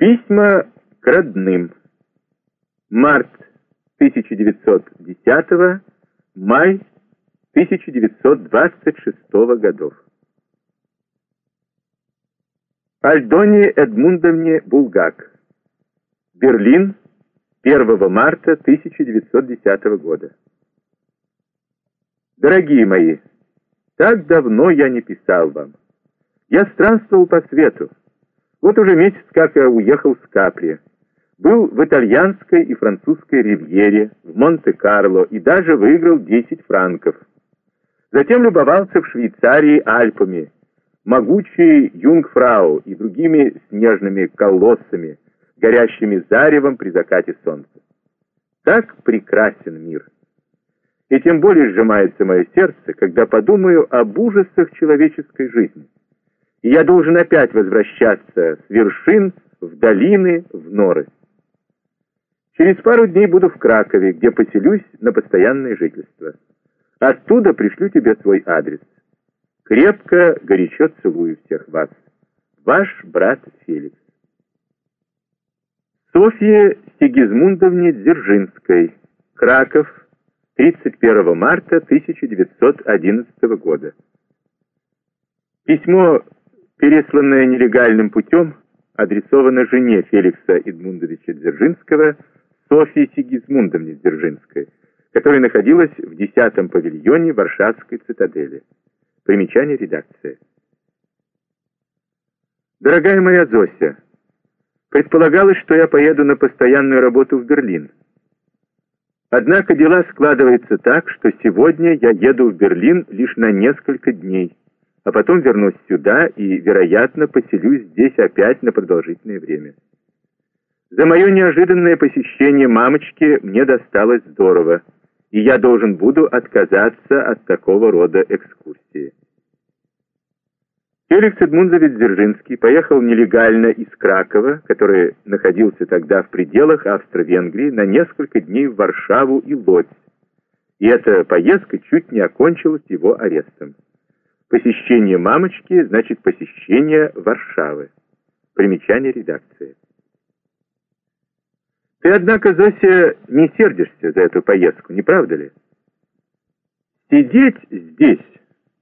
Письма к родным. Март 1910 май 1926 годов. Альдоне Эдмундовне Булгак. Берлин, 1 марта 1910 года. Дорогие мои, так давно я не писал вам. Я странствовал по свету. Вот уже месяц, как я уехал с Капри. Был в итальянской и французской ривьере, в Монте-Карло и даже выиграл 10 франков. Затем любовался в Швейцарии Альпами, могучей Юнгфрау и другими снежными колоссами, горящими заревом при закате солнца. Так прекрасен мир. И тем более сжимается мое сердце, когда подумаю об ужасах человеческой жизни я должен опять возвращаться с вершин в долины, в норы. Через пару дней буду в Кракове, где поселюсь на постоянное жительство. Оттуда пришлю тебе свой адрес. Крепко, горячо целую всех вас. Ваш брат Феликс. Софье Сигизмундовне Дзержинской. Краков, 31 марта 1911 года. Письмо пересланная нелегальным путем, адресована жене Феликса Эдмундовича Дзержинского, Софье Сигизмундовне Дзержинской, которая находилась в 10-м павильоне Варшавской цитадели. Примечание редакции. Дорогая моя Зося, предполагалось, что я поеду на постоянную работу в Берлин. Однако дела складываются так, что сегодня я еду в Берлин лишь на несколько дней а потом вернусь сюда и, вероятно, поселюсь здесь опять на продолжительное время. За мое неожиданное посещение мамочки мне досталось здорово, и я должен буду отказаться от такого рода экскурсии. Феликс Эдмундович Дзержинский поехал нелегально из Кракова, который находился тогда в пределах Австро-Венгрии, на несколько дней в Варшаву и Лодзь, и эта поездка чуть не окончилась его арестом. Посещение мамочки значит посещение Варшавы. Примечание редакции. Ты, однако, Зося, не сердишься за эту поездку, не правда ли? Сидеть здесь,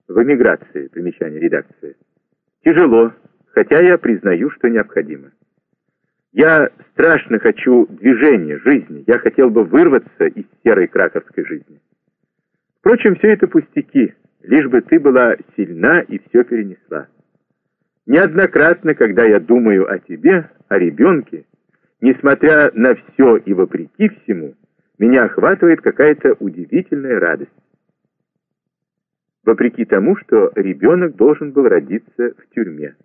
в эмиграции, примечание редакции, тяжело, хотя я признаю, что необходимо. Я страшно хочу движения, жизни, я хотел бы вырваться из серой краковской жизни. Впрочем, все это пустяки, лишь бы ты была сильна и все перенесла. Неоднократно, когда я думаю о тебе, о ребенке, несмотря на все и вопреки всему, меня охватывает какая-то удивительная радость. Вопреки тому, что ребенок должен был родиться в тюрьме.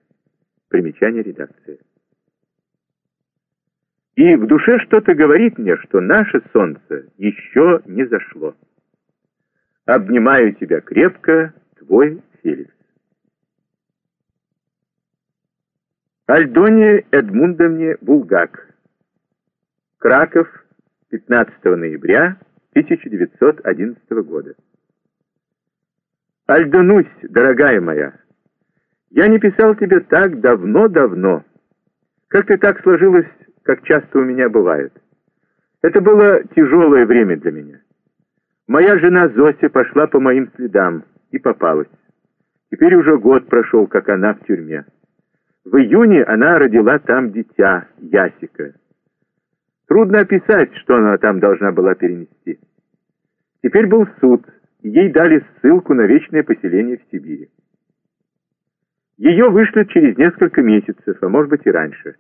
Примечание редакции. И в душе что-то говорит мне, что наше солнце еще не зашло. Обнимаю тебя крепко, твой Феликс. Альдоне Эдмундовне Булгак. Краков, 15 ноября 1911 года. Альдонусь, дорогая моя, я не писал тебе так давно-давно. Как-то так сложилось, как часто у меня бывает. Это было тяжелое время для меня. Моя жена Зося пошла по моим следам и попалась. Теперь уже год прошел, как она в тюрьме. В июне она родила там дитя, Ясика. Трудно описать, что она там должна была перенести. Теперь был суд, и ей дали ссылку на вечное поселение в Сибири. Ее вышлют через несколько месяцев, а может быть и раньше.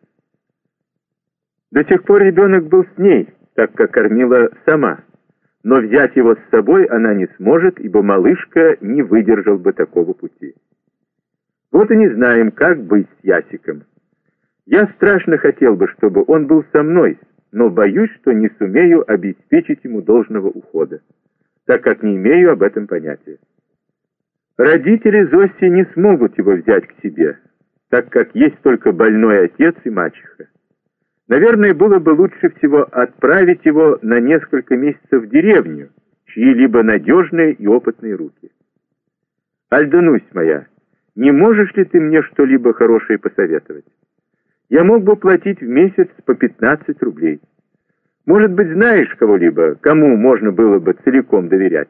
До сих пор ребенок был с ней, так как кормила сама но взять его с собой она не сможет, ибо малышка не выдержал бы такого пути. Вот и не знаем, как быть с Ясиком. Я страшно хотел бы, чтобы он был со мной, но боюсь, что не сумею обеспечить ему должного ухода, так как не имею об этом понятия. Родители Зоси не смогут его взять к себе, так как есть только больной отец и мачеха. Наверное, было бы лучше всего отправить его на несколько месяцев в деревню, чьи-либо надежные и опытные руки. Альдонусь моя, не можешь ли ты мне что-либо хорошее посоветовать? я мог бы платить в месяц по 15 рублей. Может быть, знаешь кого-либо, кому можно было бы целиком доверять?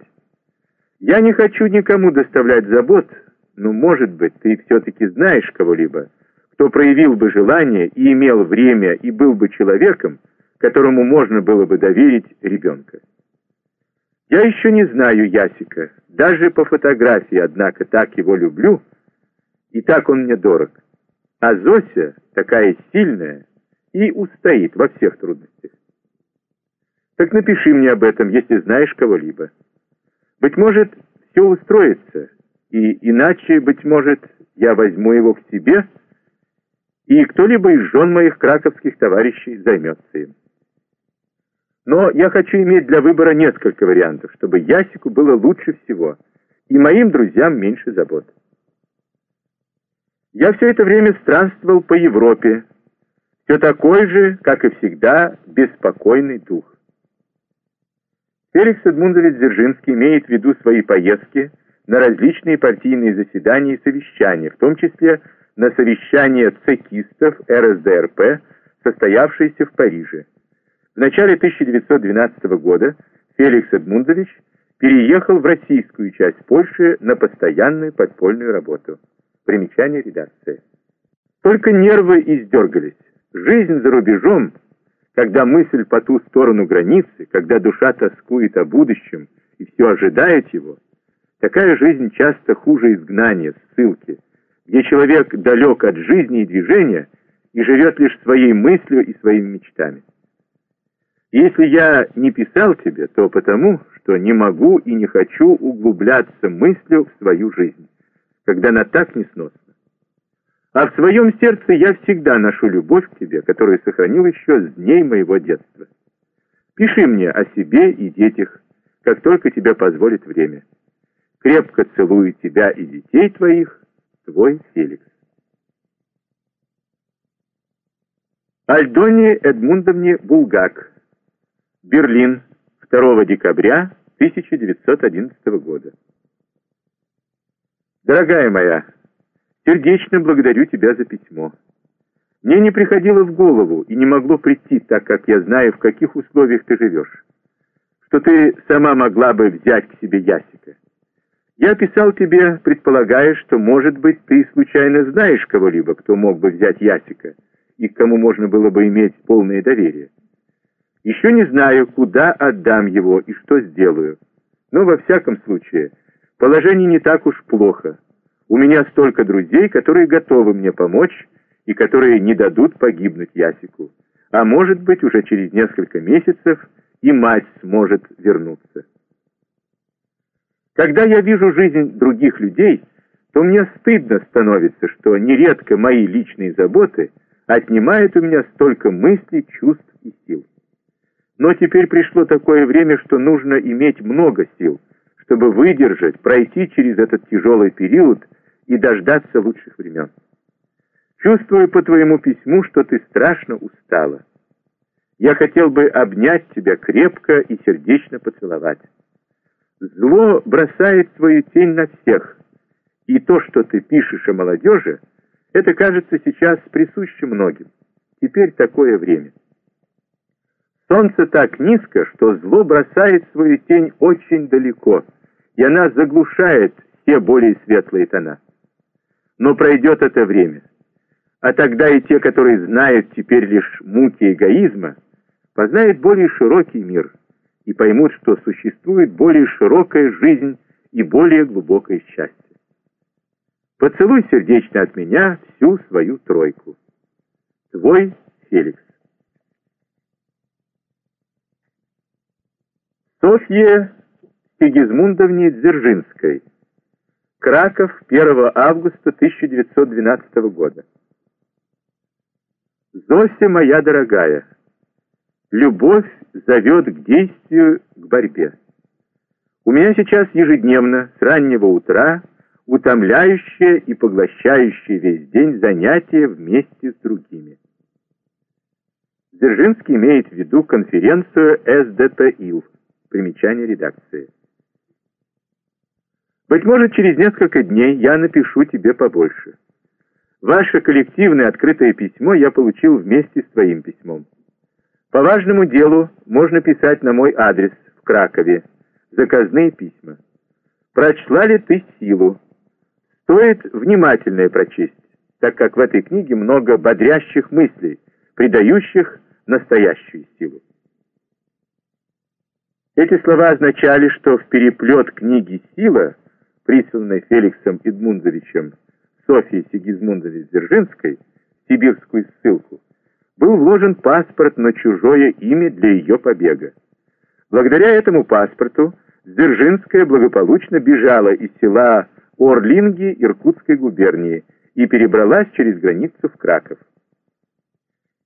Я не хочу никому доставлять забот, но, может быть, ты все-таки знаешь кого-либо, кто проявил бы желание и имел время и был бы человеком, которому можно было бы доверить ребенка. Я еще не знаю Ясика, даже по фотографии, однако так его люблю, и так он мне дорог. А Зося такая сильная и устоит во всех трудностях. Так напиши мне об этом, если знаешь кого-либо. Быть может, все устроится, и иначе, быть может, я возьму его к себе, и кто-либо из жен моих краковских товарищей займется им. Но я хочу иметь для выбора несколько вариантов, чтобы Ясику было лучше всего, и моим друзьям меньше забот. Я все это время странствовал по Европе, все такой же, как и всегда, беспокойный дух. Феликс Эдмундович Дзержинский имеет в виду свои поездки на различные партийные заседания и совещания, в том числе на совещание цекистов РСДРП, состоявшееся в Париже. В начале 1912 года Феликс Эдмундович переехал в российскую часть Польши на постоянную подпольную работу. Примечание редакции. Только нервы издергались. Жизнь за рубежом, когда мысль по ту сторону границы, когда душа тоскует о будущем и все ожидает его, такая жизнь часто хуже изгнания, ссылки, где человек далек от жизни и движения и живет лишь своей мыслью и своими мечтами. Если я не писал тебе, то потому, что не могу и не хочу углубляться мыслью в свою жизнь, когда она так несносна. А в своем сердце я всегда ношу любовь к тебе, которую сохранил еще с дней моего детства. Пиши мне о себе и детях, как только тебе позволит время. Крепко целую тебя и детей твоих, Твой Феликс. Альдоне Эдмундовне Булгак. Берлин. 2 декабря 1911 года. Дорогая моя, сердечно благодарю тебя за письмо. Мне не приходило в голову и не могло прийти, так как я знаю, в каких условиях ты живешь, что ты сама могла бы взять к себе Ясика. Я писал тебе, предполагая, что, может быть, ты случайно знаешь кого-либо, кто мог бы взять Ясика, и к кому можно было бы иметь полное доверие. Еще не знаю, куда отдам его и что сделаю. Но, во всяком случае, положение не так уж плохо. У меня столько друзей, которые готовы мне помочь и которые не дадут погибнуть Ясику. А может быть, уже через несколько месяцев и мать сможет вернуться. Когда я вижу жизнь других людей, то мне стыдно становится, что нередко мои личные заботы отнимают у меня столько мыслей, чувств и сил. Но теперь пришло такое время, что нужно иметь много сил, чтобы выдержать, пройти через этот тяжелый период и дождаться лучших времен. Чувствую по твоему письму, что ты страшно устала. Я хотел бы обнять тебя крепко и сердечно поцеловать. Зло бросает свою тень на всех, и то, что ты пишешь о молодежи, это, кажется, сейчас присуще многим. Теперь такое время. Солнце так низко, что зло бросает свою тень очень далеко, и она заглушает все более светлые тона. Но пройдет это время, а тогда и те, которые знают теперь лишь муки эгоизма, познают более широкий мир – и поймут, что существует более широкая жизнь и более глубокое счастье. Поцелуй сердечно от меня всю свою тройку. Твой Феликс. Софье Сигизмундовне Дзержинской. Краков, 1 августа 1912 года. Зося моя дорогая, Любовь зовет к действию, к борьбе. У меня сейчас ежедневно, с раннего утра, утомляющее и поглощающее весь день занятия вместе с другими. Дзержинский имеет в виду конференцию СДПИЛ. Примечание редакции. Быть может, через несколько дней я напишу тебе побольше. Ваше коллективное открытое письмо я получил вместе с твоим письмом. По важному делу можно писать на мой адрес в Кракове. Заказные письма. Прочла ли ты силу? Стоит внимательное прочесть, так как в этой книге много бодрящих мыслей, придающих настоящую силу. Эти слова означали, что в переплет книги «Сила», присланной Феликсом Эдмундовичем Софьей Сигизмундовой Дзержинской, сибирскую ссылку, был вложен паспорт на чужое имя для ее побега. Благодаря этому паспорту Дзержинская благополучно бежала из села Орлинги Иркутской губернии и перебралась через границу в Краков.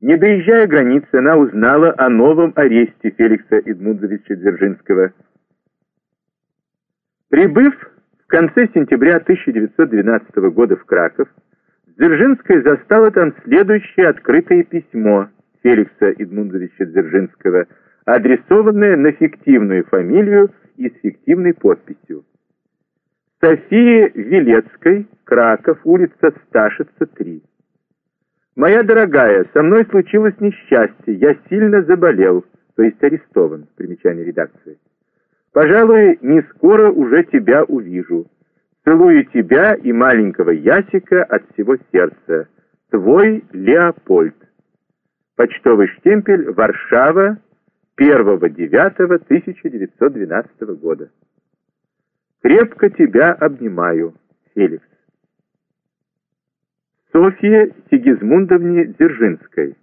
Не доезжая границы, она узнала о новом аресте Феликса Эдмундовича Дзержинского. Прибыв в конце сентября 1912 года в Краков, Дзержинская застала там следующее открытое письмо Феликса Эдмундовича Дзержинского, адресованное на фиктивную фамилию и с фиктивной подписью. Софии Велецкой, Краков, улица Сташица, 3. «Моя дорогая, со мной случилось несчастье, я сильно заболел, то есть арестован». Примечание редакции. «Пожалуй, не скоро уже тебя увижу. Целую тебя и маленького Ясика от всего сердца. Твой Леопольд». Почтовый штемпель «Варшава» 1.9.1912 года. «Крепко тебя обнимаю, Феликс». Софье Сигизмундовне Дзержинской.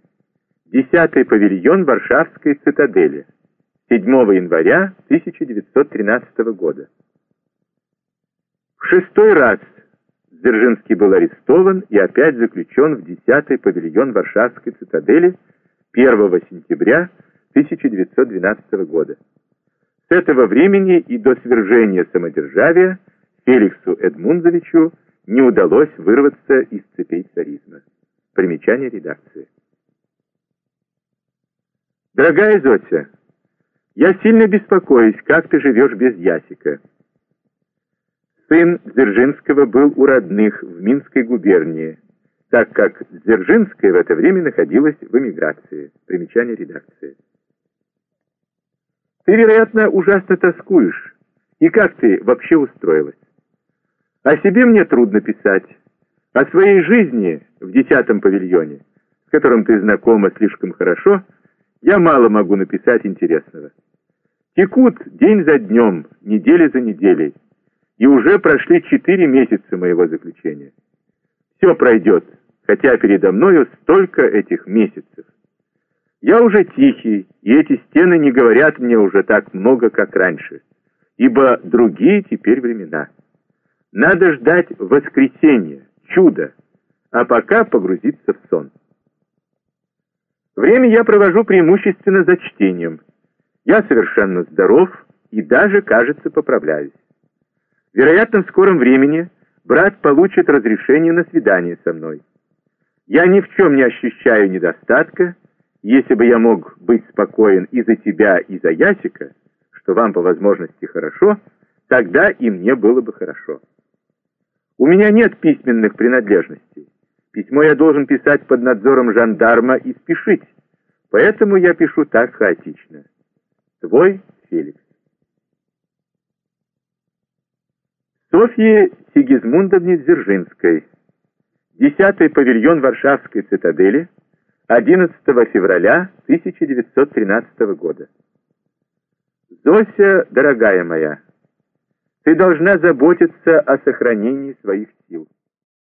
Десятый павильон Варшавской цитадели. 7 января 1913 года. Шестой раз Дзержинский был арестован и опять заключен в десятый павильон Варшавской цитадели 1 сентября 1912 года. С этого времени и до свержения самодержавия Феликсу Эдмундовичу не удалось вырваться из цепей царизма. Примечание редакции. Дорогая Зося, я сильно беспокоюсь, как ты живешь без Ясика. Сын Дзержинского был у родных в Минской губернии, так как Дзержинская в это время находилась в эмиграции. Примечание редакции. Ты, вероятно, ужасно тоскуешь. И как ты вообще устроилась? О себе мне трудно писать. О своей жизни в десятом павильоне, с которым ты знакома слишком хорошо, я мало могу написать интересного. Текут день за днем, неделя за неделей, и уже прошли четыре месяца моего заключения. Все пройдет, хотя передо мною столько этих месяцев. Я уже тихий, и эти стены не говорят мне уже так много, как раньше, ибо другие теперь времена. Надо ждать воскресенья, чуда, а пока погрузиться в сон. Время я провожу преимущественно за чтением. Я совершенно здоров и даже, кажется, поправляюсь. Вероятно, в скором времени брат получит разрешение на свидание со мной. Я ни в чем не ощущаю недостатка, если бы я мог быть спокоен и за тебя, и за Ясика, что вам по возможности хорошо, тогда и мне было бы хорошо. У меня нет письменных принадлежностей. Письмо я должен писать под надзором жандарма и спешить. Поэтому я пишу так хаотично. Твой Феликс. Софье Сигизмундовне Дзержинской. Десятый павильон Варшавской цитадели. 11 февраля 1913 года. Зося, дорогая моя, ты должна заботиться о сохранении своих сил.